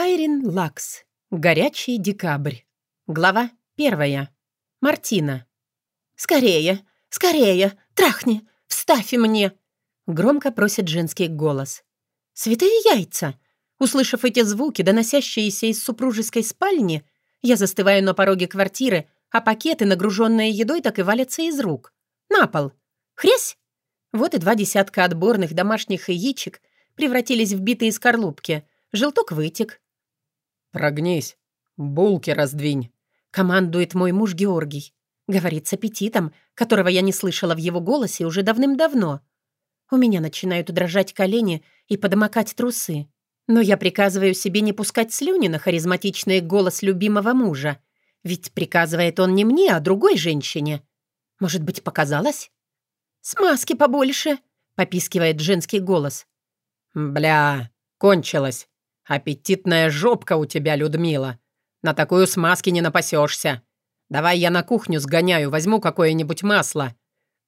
Айрин Лакс. Горячий декабрь. Глава первая. Мартина. «Скорее, скорее, трахни, вставь мне!» Громко просит женский голос. «Святые яйца!» Услышав эти звуки, доносящиеся из супружеской спальни, я застываю на пороге квартиры, а пакеты, нагруженные едой, так и валятся из рук. На пол. Хрясь! Вот и два десятка отборных домашних яичек превратились в битые скорлупки. Желток вытек. «Прогнись, булки раздвинь», — командует мой муж Георгий. Говорит с аппетитом, которого я не слышала в его голосе уже давным-давно. У меня начинают дрожать колени и подмокать трусы. Но я приказываю себе не пускать слюни на харизматичный голос любимого мужа. Ведь приказывает он не мне, а другой женщине. Может быть, показалось? «Смазки побольше», — попискивает женский голос. «Бля, кончилось. Аппетитная жопка у тебя, Людмила. На такую смазки не напасешься. Давай я на кухню сгоняю, возьму какое-нибудь масло.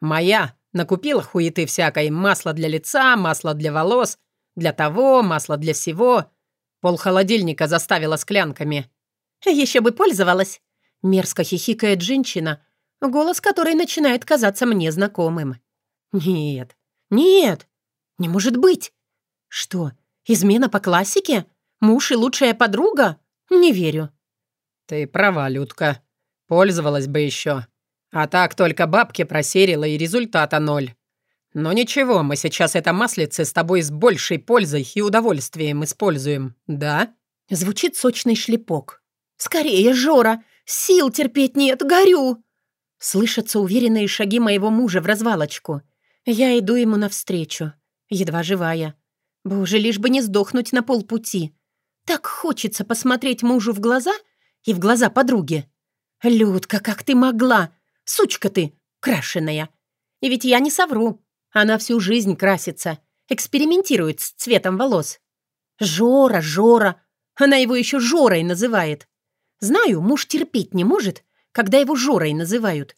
Моя накупила хуеты всякой. Масло для лица, масло для волос, для того, масло для всего. Пол холодильника заставила склянками. Еще бы пользовалась. Мерзко хихикает женщина, голос которой начинает казаться мне знакомым. Нет, нет, не может быть. Что, измена по классике? Муж и лучшая подруга? Не верю. Ты права, Людка. Пользовалась бы еще. А так только бабки просерила и результата ноль. Но ничего, мы сейчас это маслице с тобой с большей пользой и удовольствием используем, да? Звучит сочный шлепок. «Скорее, Жора! Сил терпеть нет, горю!» Слышатся уверенные шаги моего мужа в развалочку. Я иду ему навстречу, едва живая. Боже, лишь бы не сдохнуть на полпути. Так хочется посмотреть мужу в глаза и в глаза подруги. «Людка, как ты могла? Сучка ты, крашеная!» И ведь я не совру. Она всю жизнь красится, экспериментирует с цветом волос. «Жора, Жора!» Она его еще Жорой называет. Знаю, муж терпеть не может, когда его Жорой называют.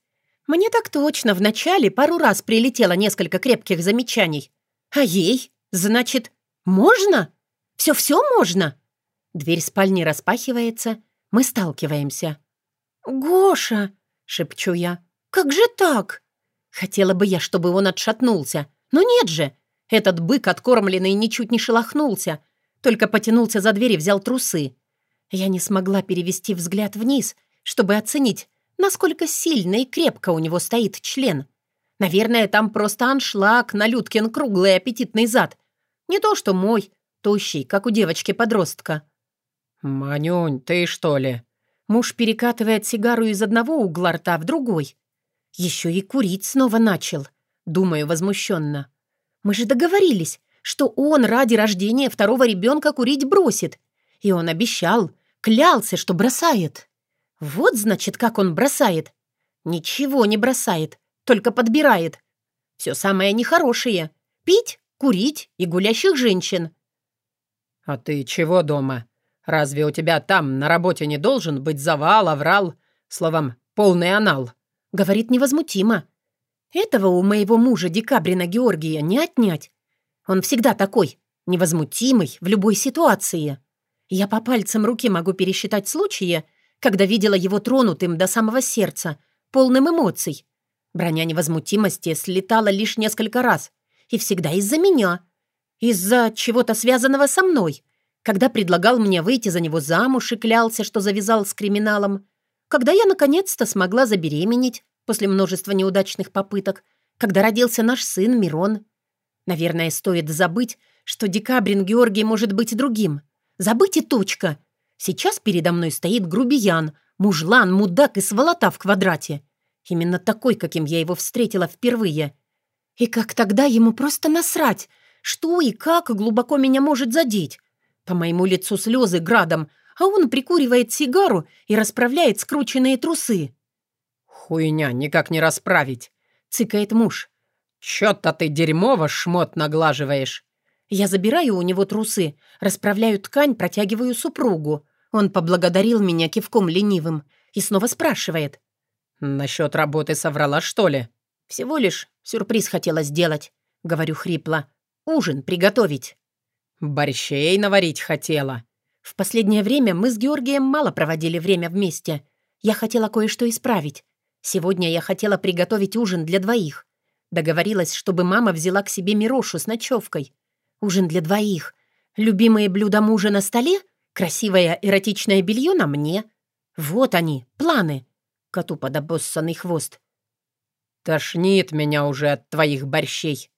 Мне так точно вначале пару раз прилетело несколько крепких замечаний. А ей, значит, можно? Все-все можно? Дверь спальни распахивается, мы сталкиваемся. «Гоша!» — шепчу я. «Как же так?» Хотела бы я, чтобы он отшатнулся. Но нет же! Этот бык, откормленный, ничуть не шелохнулся, только потянулся за дверь и взял трусы. Я не смогла перевести взгляд вниз, чтобы оценить, насколько сильно и крепко у него стоит член. Наверное, там просто аншлаг на Людкин круглый аппетитный зад. Не то что мой, тощий, как у девочки-подростка. «Манюнь, ты что ли?» Муж перекатывает сигару из одного угла рта в другой. Еще и курить снова начал, думаю возмущенно. Мы же договорились, что он ради рождения второго ребенка курить бросит. И он обещал, клялся, что бросает. Вот, значит, как он бросает. Ничего не бросает, только подбирает. Все самое нехорошее. Пить, курить и гулящих женщин. «А ты чего дома? Разве у тебя там на работе не должен быть завал, аврал, словом, полный анал?» Говорит невозмутимо. Этого у моего мужа Декабрина Георгия не отнять. Он всегда такой, невозмутимый в любой ситуации. Я по пальцам руки могу пересчитать случаи, когда видела его тронутым до самого сердца, полным эмоций. Броня невозмутимости слетала лишь несколько раз, и всегда из-за меня. Из-за чего-то связанного со мной. Когда предлагал мне выйти за него замуж и клялся, что завязал с криминалом. Когда я наконец-то смогла забеременеть после множества неудачных попыток, когда родился наш сын Мирон. Наверное, стоит забыть, что Декабрин Георгий может быть другим. Забыть и точка. Сейчас передо мной стоит грубиян, мужлан, мудак и сволота в квадрате. Именно такой, каким я его встретила впервые. И как тогда ему просто насрать, что и как глубоко меня может задеть. По моему лицу слезы градом, а он прикуривает сигару и расправляет скрученные трусы. «Хуйня, никак не расправить», — цыкает муж. «Чё-то ты дерьмово шмот наглаживаешь». Я забираю у него трусы, расправляю ткань, протягиваю супругу. Он поблагодарил меня кивком ленивым и снова спрашивает. «Насчёт работы соврала, что ли?» «Всего лишь сюрприз хотела сделать», — говорю хрипло. «Ужин приготовить». «Борщей наварить хотела», В последнее время мы с Георгием мало проводили время вместе. Я хотела кое-что исправить. Сегодня я хотела приготовить ужин для двоих. Договорилась, чтобы мама взяла к себе Мирошу с ночевкой. Ужин для двоих. Любимые блюда мужа на столе, красивое эротичное белье на мне. Вот они, планы. Коту под обоссанный хвост. «Тошнит меня уже от твоих борщей».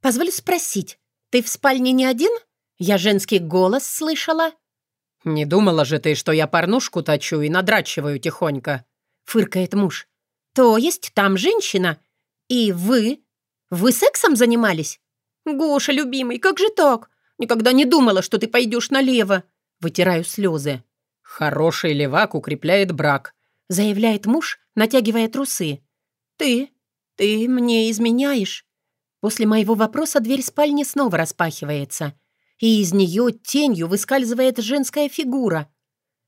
«Позволь спросить, ты в спальне не один? Я женский голос слышала». «Не думала же ты, что я порнушку точу и надрачиваю тихонько?» — фыркает муж. «То есть там женщина? И вы? Вы сексом занимались?» «Гоша, любимый, как же так? Никогда не думала, что ты пойдешь налево!» Вытираю слезы. «Хороший левак укрепляет брак», — заявляет муж, натягивая трусы. «Ты? Ты мне изменяешь?» После моего вопроса дверь спальни снова распахивается, и из нее тенью выскальзывает женская фигура.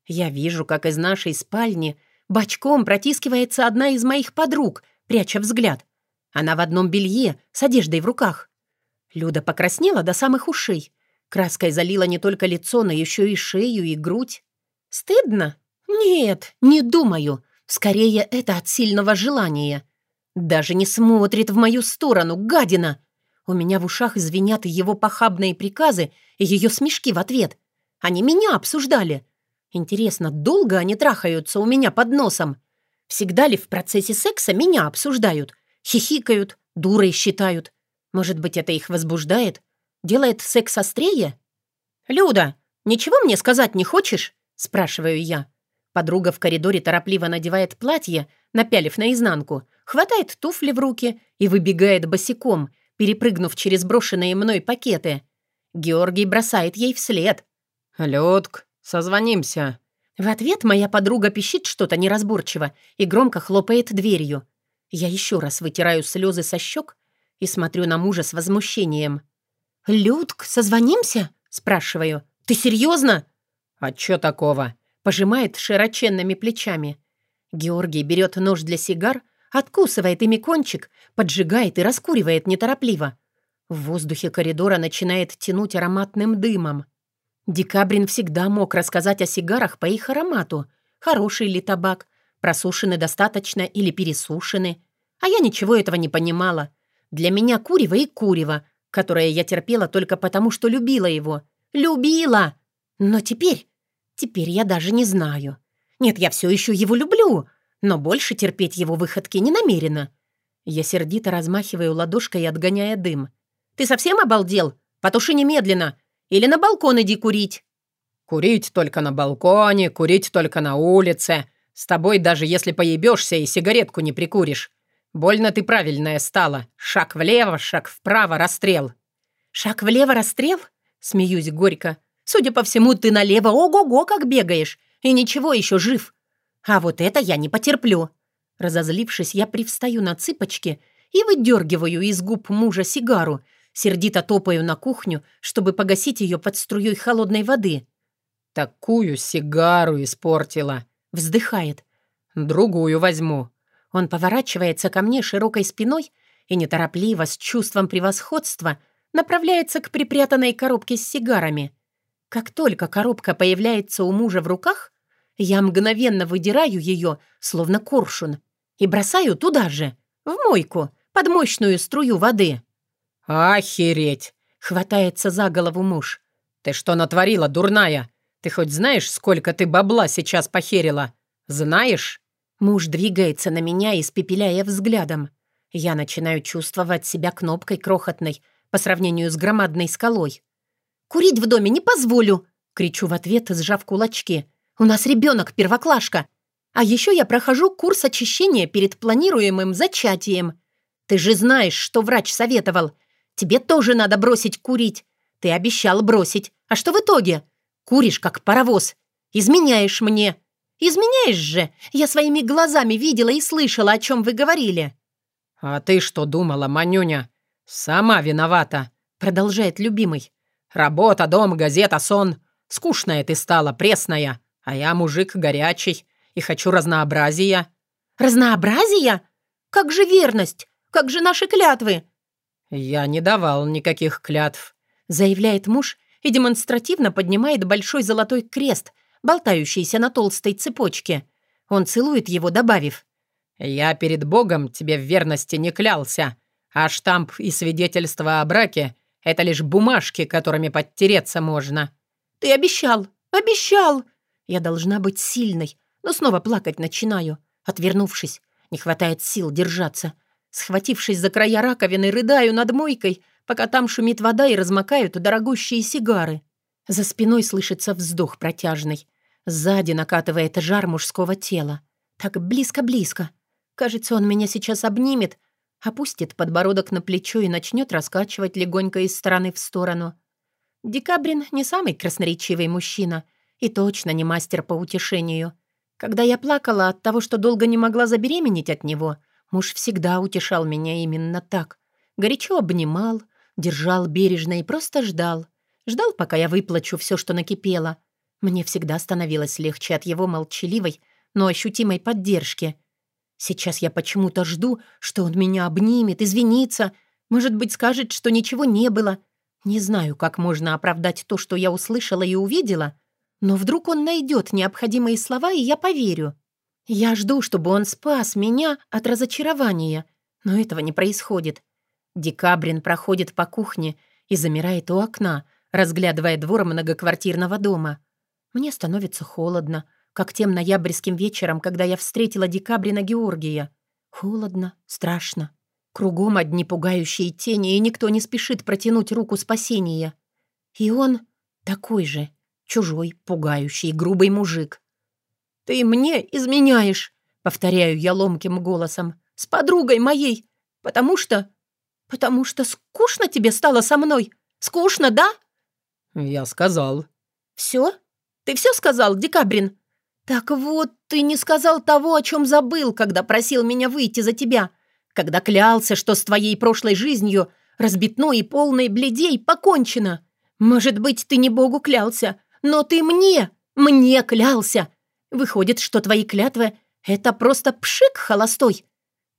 Я вижу, как из нашей спальни бочком протискивается одна из моих подруг, пряча взгляд. Она в одном белье, с одеждой в руках. Люда покраснела до самых ушей. Краской залила не только лицо, но еще и шею и грудь. Стыдно? Нет, не думаю. Скорее, это от сильного желания. Даже не смотрит в мою сторону, гадина. У меня в ушах звенят его похабные приказы и ее смешки в ответ. Они меня обсуждали. Интересно, долго они трахаются у меня под носом? Всегда ли в процессе секса меня обсуждают? Хихикают, дурой считают? Может быть, это их возбуждает? Делает секс острее? «Люда, ничего мне сказать не хочешь?» — спрашиваю я. Подруга в коридоре торопливо надевает платье, напялив наизнанку, хватает туфли в руки и выбегает босиком, перепрыгнув через брошенные мной пакеты. Георгий бросает ей вслед. «Людк, созвонимся». В ответ моя подруга пищит что-то неразборчиво и громко хлопает дверью. Я еще раз вытираю слезы со щек и смотрю на мужа с возмущением. «Людк, созвонимся?» — спрашиваю. «Ты серьезно?» «А чё такого?» — пожимает широченными плечами. Георгий берет нож для сигар, откусывает ими кончик, поджигает и раскуривает неторопливо. В воздухе коридора начинает тянуть ароматным дымом. Декабрин всегда мог рассказать о сигарах по их аромату. Хороший ли табак, просушены достаточно или пересушены. А я ничего этого не понимала. Для меня курево и курево, которое я терпела только потому, что любила его. Любила! Но теперь... Теперь я даже не знаю. Нет, я все еще его люблю, но больше терпеть его выходки не намерена. Я сердито размахиваю ладошкой, отгоняя дым. «Ты совсем обалдел? Потуши немедленно! Или на балкон иди курить!» «Курить только на балконе, курить только на улице. С тобой даже если поебешься и сигаретку не прикуришь. Больно ты правильная стала. Шаг влево, шаг вправо, расстрел». «Шаг влево, расстрел?» Смеюсь горько. «Судя по всему, ты налево ого-го как бегаешь. И ничего, еще жив. А вот это я не потерплю». Разозлившись, я привстаю на цыпочки и выдергиваю из губ мужа сигару, сердито топаю на кухню, чтобы погасить ее под струей холодной воды. «Такую сигару испортила!» — вздыхает. «Другую возьму». Он поворачивается ко мне широкой спиной и неторопливо, с чувством превосходства, направляется к припрятанной коробке с сигарами. Как только коробка появляется у мужа в руках, я мгновенно выдираю ее, словно коршун, и бросаю туда же, в мойку, под мощную струю воды. «Охереть!» — хватается за голову муж. «Ты что натворила, дурная? Ты хоть знаешь, сколько ты бабла сейчас похерила? Знаешь?» Муж двигается на меня, испепеляя взглядом. Я начинаю чувствовать себя кнопкой крохотной по сравнению с громадной скалой. «Курить в доме не позволю!» — кричу в ответ, сжав кулачки. «У нас ребенок, первоклашка! А еще я прохожу курс очищения перед планируемым зачатием. Ты же знаешь, что врач советовал. Тебе тоже надо бросить курить. Ты обещал бросить. А что в итоге? Куришь, как паровоз. Изменяешь мне. «Изменяешь же! Я своими глазами видела и слышала, о чем вы говорили!» «А ты что думала, Манюня? Сама виновата!» Продолжает любимый. «Работа, дом, газета, сон. Скучная ты стала, пресная. А я мужик горячий и хочу разнообразия». «Разнообразия? Как же верность? Как же наши клятвы?» «Я не давал никаких клятв», заявляет муж и демонстративно поднимает большой золотой крест, болтающийся на толстой цепочке. Он целует его, добавив. «Я перед Богом тебе в верности не клялся, а штамп и свидетельство о браке — это лишь бумажки, которыми подтереться можно». «Ты обещал! Обещал!» Я должна быть сильной, но снова плакать начинаю. Отвернувшись, не хватает сил держаться. Схватившись за края раковины, рыдаю над мойкой, пока там шумит вода и размокают дорогущие сигары. За спиной слышится вздох протяжный. Сзади накатывает жар мужского тела. Так близко-близко. Кажется, он меня сейчас обнимет, опустит подбородок на плечо и начнет раскачивать легонько из стороны в сторону. Декабрин не самый красноречивый мужчина и точно не мастер по утешению. Когда я плакала от того, что долго не могла забеременеть от него, муж всегда утешал меня именно так. Горячо обнимал, держал бережно и просто ждал. Ждал, пока я выплачу все, что накипело. Мне всегда становилось легче от его молчаливой, но ощутимой поддержки. Сейчас я почему-то жду, что он меня обнимет, извинится, может быть, скажет, что ничего не было. Не знаю, как можно оправдать то, что я услышала и увидела, но вдруг он найдет необходимые слова, и я поверю. Я жду, чтобы он спас меня от разочарования, но этого не происходит. Декабрин проходит по кухне и замирает у окна, разглядывая двор многоквартирного дома. Мне становится холодно, как тем ноябрьским вечером, когда я встретила Декабрина Георгия. Холодно, страшно. Кругом одни пугающие тени, и никто не спешит протянуть руку спасения. И он такой же, чужой, пугающий, грубый мужик. «Ты мне изменяешь», — повторяю я ломким голосом, «с подругой моей, потому что «Потому что скучно тебе стало со мной? Скучно, да?» «Я сказал». «Все? Ты все сказал, Декабрин?» «Так вот, ты не сказал того, о чем забыл, когда просил меня выйти за тебя, когда клялся, что с твоей прошлой жизнью, разбитной и полной бледей, покончено. Может быть, ты не Богу клялся, но ты мне, мне клялся. Выходит, что твои клятвы — это просто пшик холостой».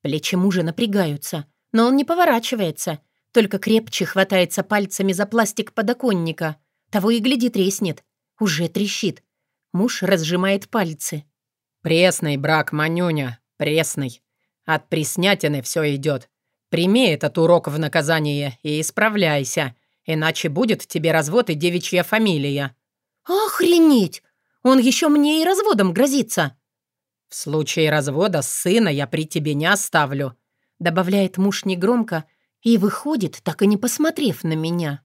Плечи мужа напрягаются. Но он не поворачивается, только крепче хватается пальцами за пластик подоконника. Того и гляди треснет. Уже трещит. Муж разжимает пальцы. «Пресный брак, Манюня, пресный. От преснятины все идет. Прими этот урок в наказание и исправляйся, иначе будет тебе развод и девичья фамилия». «Охренеть! Он еще мне и разводом грозится!» «В случае развода сына я при тебе не оставлю», добавляет муж негромко и выходит, так и не посмотрев на меня.